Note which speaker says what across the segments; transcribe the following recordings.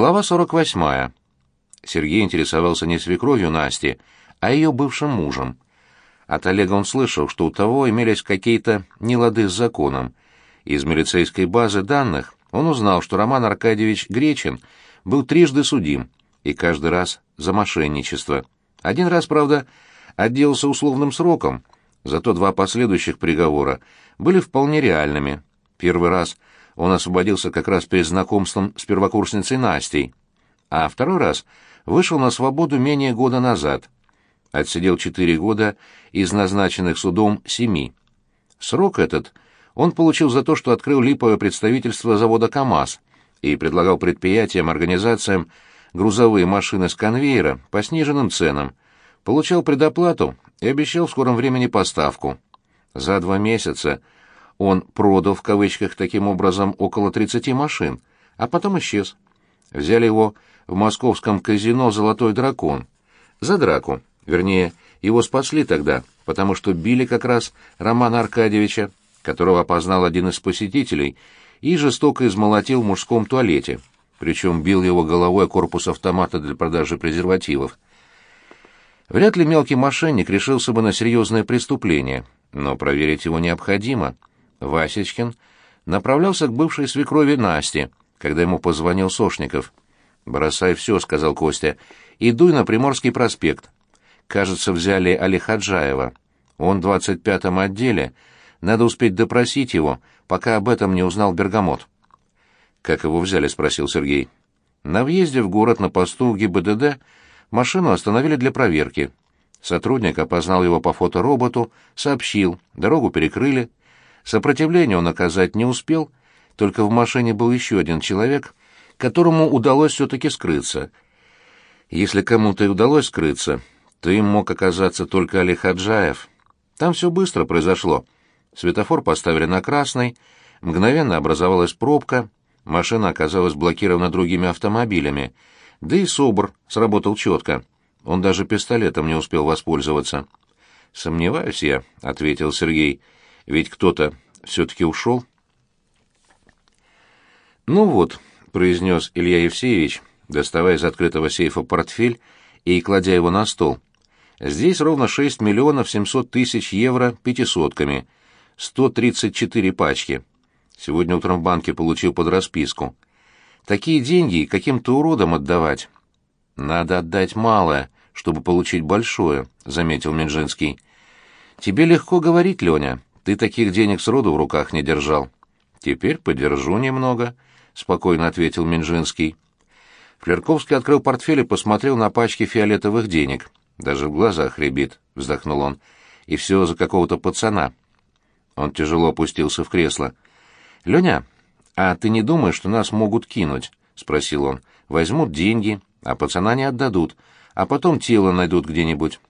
Speaker 1: Глава 48. Сергей интересовался не свекровью Насти, а ее бывшим мужем. От Олега он слышал, что у того имелись какие-то нелады с законом. Из милицейской базы данных он узнал, что Роман Аркадьевич Гречин был трижды судим, и каждый раз за мошенничество. Один раз, правда, отделался условным сроком, зато два последующих приговора были вполне реальными. Первый раз он освободился как раз перед знакомством с первокурсницей Настей, а второй раз вышел на свободу менее года назад. Отсидел четыре года из назначенных судом семи. Срок этот он получил за то, что открыл липовое представительство завода КАМАЗ и предлагал предприятиям, организациям грузовые машины с конвейера по сниженным ценам, получал предоплату и обещал в скором времени поставку. За два месяца он продал в кавычках таким образом около 30 машин, а потом исчез. Взяли его в московском казино «Золотой дракон». За драку. Вернее, его спасли тогда, потому что били как раз Романа Аркадьевича, которого опознал один из посетителей, и жестоко измолотил в мужском туалете, причем бил его головой корпус автомата для продажи презервативов. Вряд ли мелкий мошенник решился бы на серьезное преступление, но проверить его необходимо. Васечкин направлялся к бывшей свекрови Насте, когда ему позвонил Сошников. «Бросай все», — сказал Костя, — «и дуй на Приморский проспект. Кажется, взяли Алихаджаева. Он в двадцать пятом отделе. Надо успеть допросить его, пока об этом не узнал Бергамот». «Как его взяли?» — спросил Сергей. На въезде в город на посту ГИБДД машину остановили для проверки. Сотрудник опознал его по фотороботу, сообщил, дорогу перекрыли. Сопротивление он оказать не успел, только в машине был еще один человек, которому удалось все-таки скрыться. Если кому-то и удалось скрыться, то им мог оказаться только Али Хаджаев. Там все быстро произошло. Светофор поставили на красный, мгновенно образовалась пробка — Машина оказалась блокирована другими автомобилями, да и СОБР сработал четко. Он даже пистолетом не успел воспользоваться. «Сомневаюсь я», — ответил Сергей. «Ведь кто-то все-таки ушел». «Ну вот», — произнес Илья Евсеевич, доставая из открытого сейфа портфель и кладя его на стол. «Здесь ровно 6 миллионов 700 тысяч евро пятисотками, 134 пачки. Сегодня утром в банке получил под расписку. Такие деньги каким-то уродам отдавать. Надо отдать малое, чтобы получить большое, заметил Минжинский. Тебе легко говорить, Леня. Ты таких денег сроду в руках не держал. Теперь подержу немного, спокойно ответил Минжинский. Флерковский открыл портфель и посмотрел на пачки фиолетовых денег. Даже в глазах рябит, вздохнул он. И все за какого-то пацана. Он тяжело опустился в кресло. «Леня, а ты не думаешь, что нас могут кинуть?» — спросил он. «Возьмут деньги, а пацана не отдадут, а потом тело найдут где-нибудь.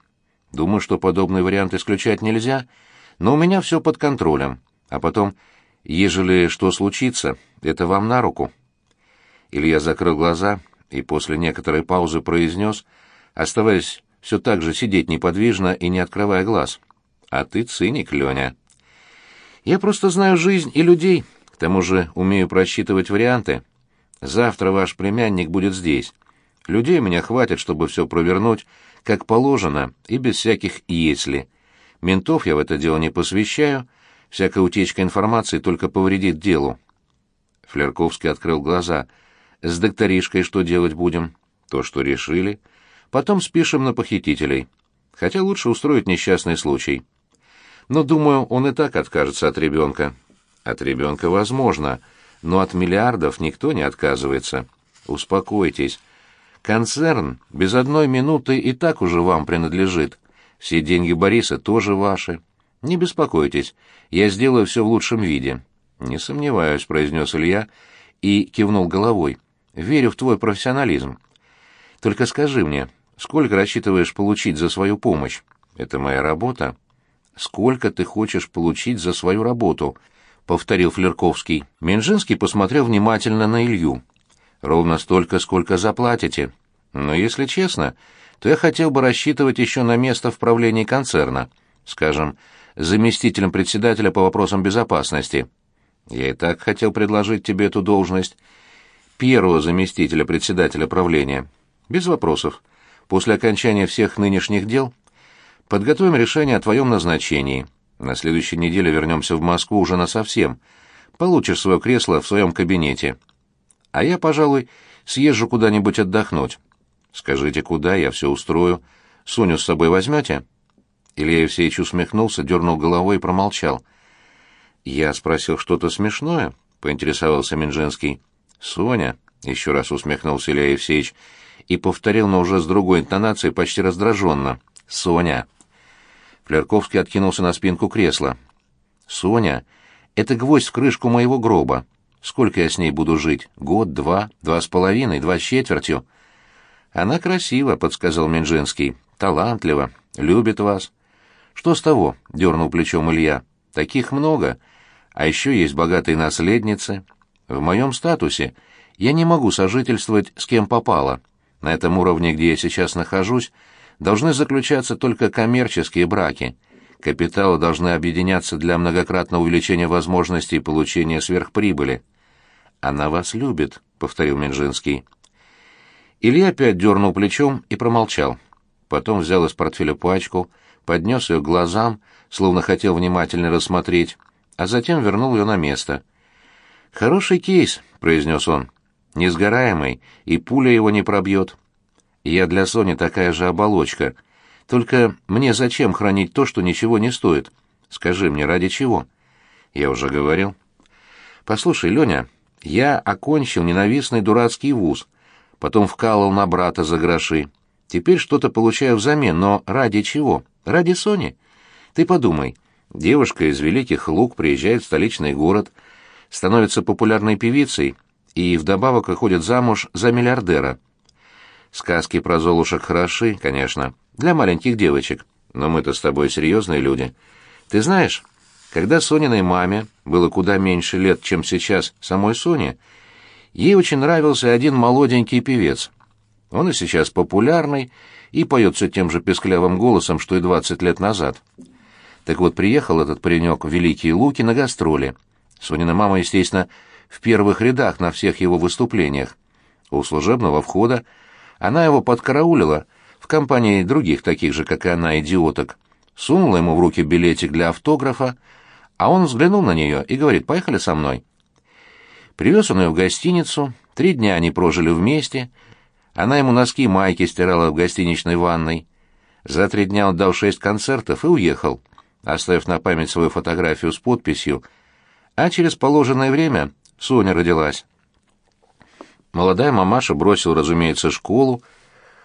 Speaker 1: Думаю, что подобный вариант исключать нельзя, но у меня все под контролем. А потом, ежели что случится, это вам на руку». Илья закрыл глаза и после некоторой паузы произнес, оставаясь все так же сидеть неподвижно и не открывая глаз. «А ты циник, Леня». «Я просто знаю жизнь и людей», тому же умею просчитывать варианты. Завтра ваш племянник будет здесь. Людей у меня хватит, чтобы все провернуть, как положено, и без всяких «если». Ментов я в это дело не посвящаю, всякая утечка информации только повредит делу. Флерковский открыл глаза. «С докторишкой что делать будем?» «То, что решили. Потом спишем на похитителей. Хотя лучше устроить несчастный случай. Но, думаю, он и так откажется от ребенка. От ребенка возможно, но от миллиардов никто не отказывается. Успокойтесь. Концерн без одной минуты и так уже вам принадлежит. Все деньги Бориса тоже ваши. Не беспокойтесь, я сделаю все в лучшем виде. Не сомневаюсь, произнес Илья и кивнул головой. Верю в твой профессионализм. Только скажи мне, сколько рассчитываешь получить за свою помощь? Это моя работа. Сколько ты хочешь получить за свою работу? повторил Флерковский. Минжинский посмотрел внимательно на Илью. Ровно столько, сколько заплатите. Но если честно, то я хотел бы рассчитывать еще на место в правлении концерна, скажем, заместителем председателя по вопросам безопасности. Я и так хотел предложить тебе эту должность. первого заместителя председателя правления. Без вопросов. После окончания всех нынешних дел подготовим решение о твоем назначении. На следующей неделе вернемся в Москву уже насовсем. Получишь свое кресло в своем кабинете. А я, пожалуй, съезжу куда-нибудь отдохнуть. Скажите, куда, я все устрою. Соню с собой возьмете?» Илья Евсеевич усмехнулся, дернул головой и промолчал. «Я спросил что-то смешное?» — поинтересовался Минжинский. «Соня», — еще раз усмехнулся Илья Евсеевич и повторил, но уже с другой интонацией, почти раздраженно. «Соня». Флерковский откинулся на спинку кресла. «Соня, это гвоздь в крышку моего гроба. Сколько я с ней буду жить? Год, два, два с половиной, два с четвертью?» «Она красива», — подсказал Минжинский. «Талантлива, любит вас». «Что с того?» — дернул плечом Илья. «Таких много. А еще есть богатые наследницы. В моем статусе я не могу сожительствовать с кем попало. На этом уровне, где я сейчас нахожусь, должны заключаться только коммерческие браки. Капиталы должны объединяться для многократного увеличения возможностей получения сверхприбыли. «Она вас любит», — повторил Минжинский. Илья опять дернул плечом и промолчал. Потом взял из портфеля пачку, поднес ее к глазам, словно хотел внимательно рассмотреть, а затем вернул ее на место. «Хороший кейс», — произнес он, — «несгораемый, и пуля его не пробьет. Я для Сони такая же оболочка. Только мне зачем хранить то, что ничего не стоит? Скажи мне, ради чего?» «Я уже говорил». «Послушай, Леня, я окончил ненавистный дурацкий вуз, потом вкалывал на брата за гроши. Теперь что-то получаю взамен, но ради чего? Ради Сони? Ты подумай. Девушка из Великих Луг приезжает в столичный город, становится популярной певицей и вдобавок выходит замуж за миллиардера. Сказки про Золушек хороши, конечно, для маленьких девочек, но мы-то с тобой серьезные люди. Ты знаешь, когда Сониной маме было куда меньше лет, чем сейчас самой Соне, ей очень нравился один молоденький певец. Он и сейчас популярный и поет все тем же песклявым голосом, что и двадцать лет назад. Так вот, приехал этот паренек в Великие Луки на гастроли. Сонина мама, естественно, в первых рядах на всех его выступлениях. У служебного входа она его подкараулила в компании других таких же, как и она, идиоток, сунула ему в руки билетик для автографа, а он взглянул на нее и говорит «поехали со мной». Привез он ее в гостиницу, три дня они прожили вместе, она ему носки и майки стирала в гостиничной ванной. За три дня он дал шесть концертов и уехал, оставив на память свою фотографию с подписью, а через положенное время Соня родилась. Молодая мамаша бросила, разумеется, школу,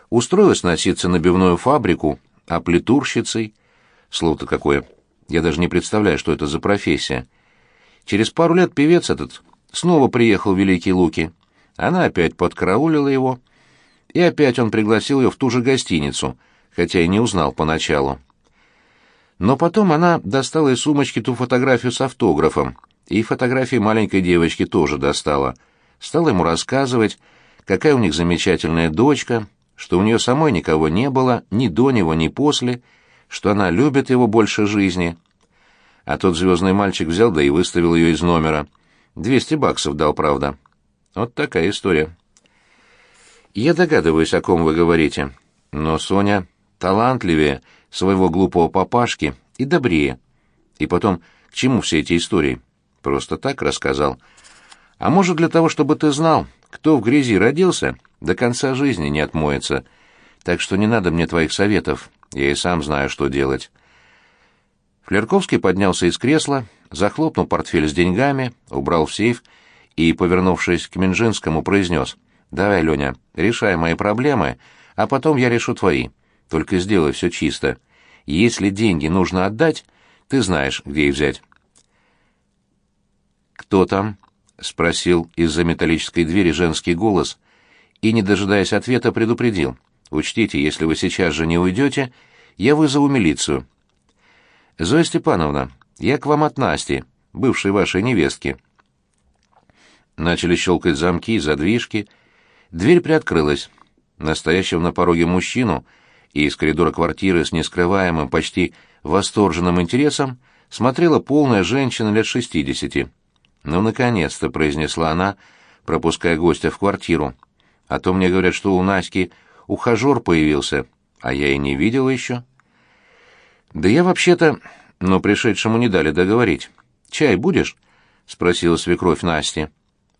Speaker 1: устроилась носиться на бивную фабрику, а плитурщицей... Слово-то какое. Я даже не представляю, что это за профессия. Через пару лет певец этот снова приехал в Великие Луки. Она опять подкараулила его, и опять он пригласил ее в ту же гостиницу, хотя и не узнал поначалу. Но потом она достала из сумочки ту фотографию с автографом, и фотографии маленькой девочки тоже достала. Стала ему рассказывать, какая у них замечательная дочка, что у нее самой никого не было, ни до него, ни после, что она любит его больше жизни. А тот звездный мальчик взял да и выставил ее из номера. Двести баксов дал, правда. Вот такая история. Я догадываюсь, о ком вы говорите. Но Соня талантливее своего глупого папашки и добрее. И потом, к чему все эти истории? Просто так рассказал. А может, для того, чтобы ты знал, кто в грязи родился, до конца жизни не отмоется. Так что не надо мне твоих советов. Я и сам знаю, что делать. Флерковский поднялся из кресла, захлопнул портфель с деньгами, убрал в сейф и, повернувшись к Минжинскому, произнес. «Давай, Леня, решай мои проблемы, а потом я решу твои. Только сделай все чисто. Если деньги нужно отдать, ты знаешь, где их взять». «Кто там?» — спросил из-за металлической двери женский голос и, не дожидаясь ответа, предупредил. «Учтите, если вы сейчас же не уйдете, я вызову милицию». «Зоя Степановна, я к вам от Насти, бывшей вашей невестки». Начали щелкать замки и задвижки. Дверь приоткрылась. Настоящего на пороге мужчину и из коридора квартиры с нескрываемым, почти восторженным интересом смотрела полная женщина лет шестидесяти. «Ну, наконец-то», — произнесла она, пропуская гостя в квартиру. «А то мне говорят, что у Наськи ухажер появился, а я и не видела еще». «Да я вообще-то...» Но пришедшему не дали договорить. «Чай будешь?» — спросила свекровь Насти.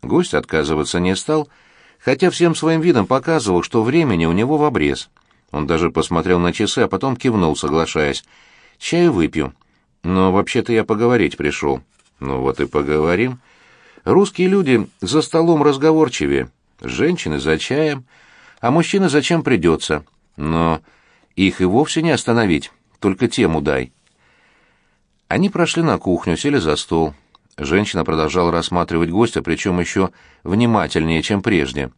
Speaker 1: Гость отказываться не стал, хотя всем своим видом показывал, что времени у него в обрез. Он даже посмотрел на часы, а потом кивнул, соглашаясь. «Чаю выпью. Но вообще-то я поговорить пришел». «Ну вот и поговорим». Русские люди за столом разговорчивее, женщины за чаем, а мужчины зачем придется. Но их и вовсе не остановить, только тему дай. Они прошли на кухню, сели за стол. Женщина продолжала рассматривать гостя, причем еще внимательнее, чем прежде.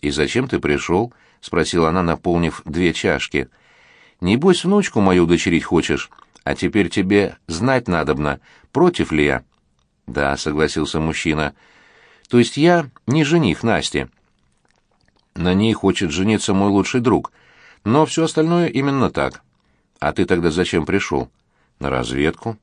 Speaker 1: «И зачем ты пришел?» — спросила она, наполнив две чашки. «Небось, внучку мою дочерить хочешь, а теперь тебе знать надобно, против ли я?» «Да», — согласился мужчина. «То есть я не жених Насти. На ней хочет жениться мой лучший друг, но все остальное именно так. А ты тогда зачем пришел?» «На разведку».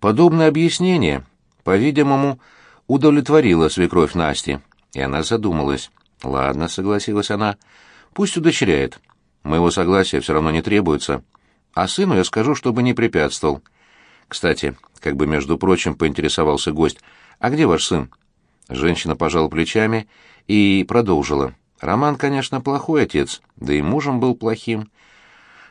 Speaker 1: Подобное объяснение по-видимому, удовлетворила свекровь Насти, и она задумалась. «Ладно», — согласилась она, — «пусть удочеряет. Моего согласия все равно не требуется. А сыну я скажу, чтобы не препятствовал. Кстати, как бы, между прочим, поинтересовался гость, «А где ваш сын?» Женщина пожала плечами и продолжила. «Роман, конечно, плохой отец, да и мужем был плохим.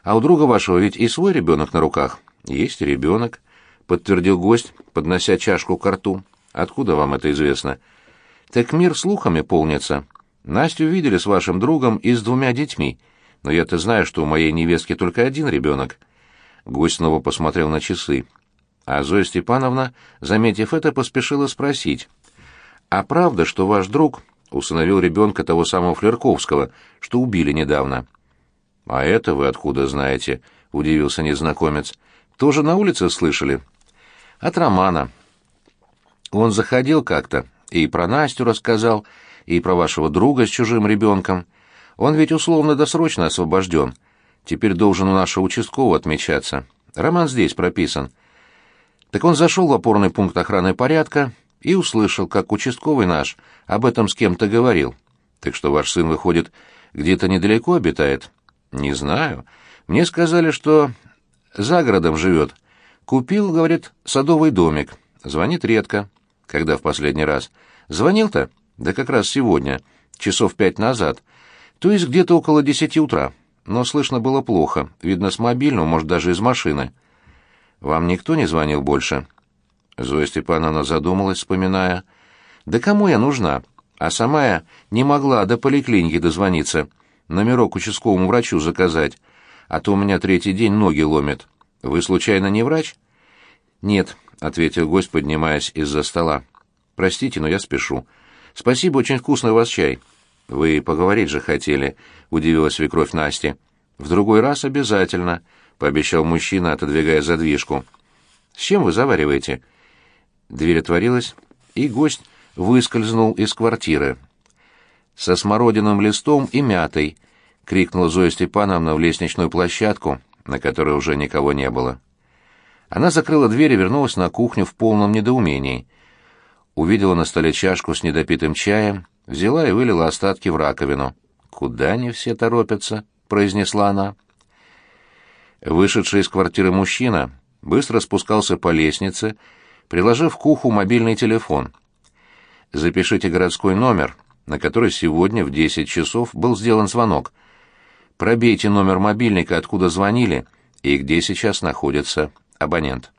Speaker 1: А у друга вашего ведь и свой ребенок на руках. Есть ребенок подтвердил гость, поднося чашку к рту. Откуда вам это известно? Так мир слухами полнится. Настю видели с вашим другом и с двумя детьми, но я-то знаю, что у моей невестки только один ребенок. Гость снова посмотрел на часы. А Зоя Степановна, заметив это, поспешила спросить. «А правда, что ваш друг усыновил ребенка того самого Флерковского, что убили недавно?» «А это вы откуда знаете?» — удивился незнакомец. «Тоже на улице слышали?» От Романа. Он заходил как-то и про Настю рассказал, и про вашего друга с чужим ребенком. Он ведь условно-досрочно освобожден. Теперь должен у нашего участкового отмечаться. Роман здесь прописан. Так он зашел в опорный пункт охраны порядка и услышал, как участковый наш об этом с кем-то говорил. Так что ваш сын, выходит, где-то недалеко обитает? Не знаю. Мне сказали, что за городом живет. Купил, говорит, садовый домик. Звонит редко. Когда в последний раз? Звонил-то? Да как раз сегодня, часов пять назад. То есть где-то около десяти утра. Но слышно было плохо. Видно, с мобильного, может, даже из машины. Вам никто не звонил больше? Зоя Степановна задумалась, вспоминая. Да кому я нужна? А сама я не могла до поликлиники дозвониться. Номерок участковому врачу заказать. А то у меня третий день ноги ломит. Вы случайно не врач? Нет, ответил гость, поднимаясь из-за стола. Простите, но я спешу. Спасибо, очень вкусный у вас чай. Вы поговорить же хотели, удивилась свекровь Насти. В другой раз обязательно, пообещал мужчина, отодвигая задвижку. С чем вы завариваете? Дверь отворилась, и гость выскользнул из квартиры. Со смородиным листом и мятой, крикнула Зоя Степановна в лестничную площадку, на которой уже никого не было. Она закрыла дверь и вернулась на кухню в полном недоумении. Увидела на столе чашку с недопитым чаем, взяла и вылила остатки в раковину. «Куда они все торопятся?» — произнесла она. Вышедший из квартиры мужчина быстро спускался по лестнице, приложив к уху мобильный телефон. «Запишите городской номер, на который сегодня в 10 часов был сделан звонок», Пробейте номер мобильника, откуда звонили, и где сейчас находится абонент.